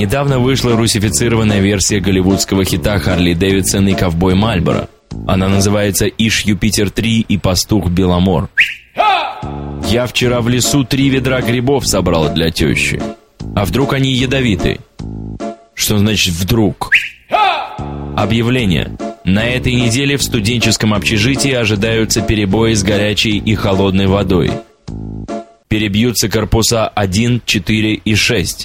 Недавно вышла русифицированная версия голливудского хита Харли Дэвидсон и Ковбой Мальборо. Она называется «Иш Юпитер 3» и «Пастух Беломор». Я вчера в лесу три ведра грибов собрал для тещи. А вдруг они ядовиты? Что значит «вдруг»? Объявление. На этой неделе в студенческом общежитии ожидаются перебои с горячей и холодной водой. Перебьются корпуса 1, 4 и 6.